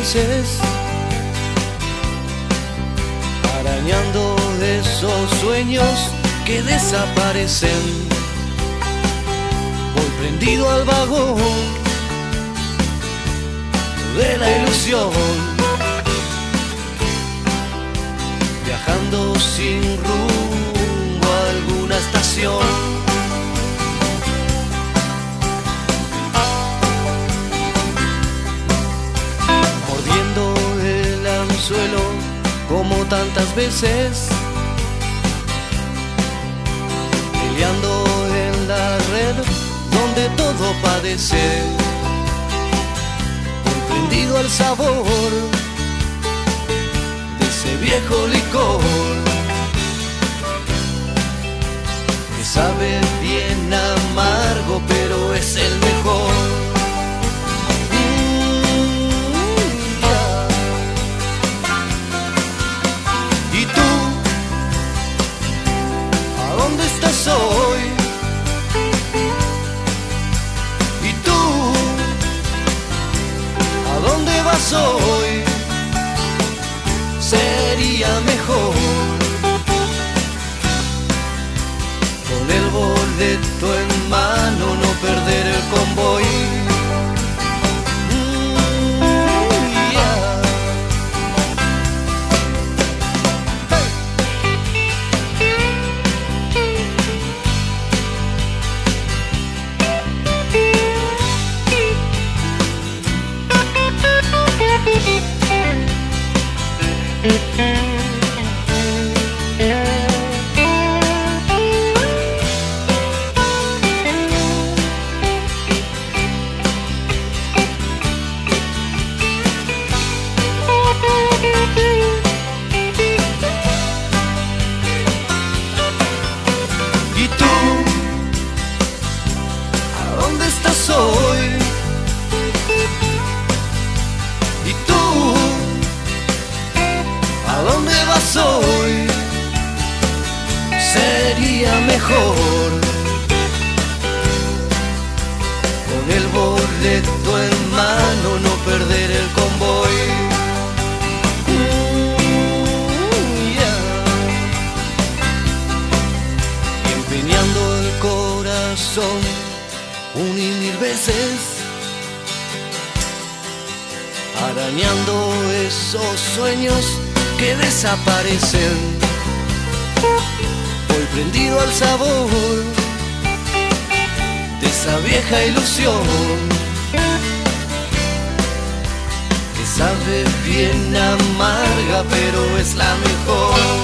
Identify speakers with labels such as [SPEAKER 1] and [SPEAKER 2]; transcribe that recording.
[SPEAKER 1] veces, arañando esos sueños que desaparecen. Voy prendido al vagón de la ilusión, viajando sin rumbo como tantas veces, peleando en la red donde todo padece, comprendido al sabor de ese viejo licor que sabe Sería mejor. Con el boleto en ¿Y hoy? Sería mejor con el boleto en mano no perder el convoy. Empeñando el corazón un mil veces, arañando esos sueños que desaparecen. Voy prendido al sabor de esa vieja ilusión que sabe bien amarga, pero es la mejor.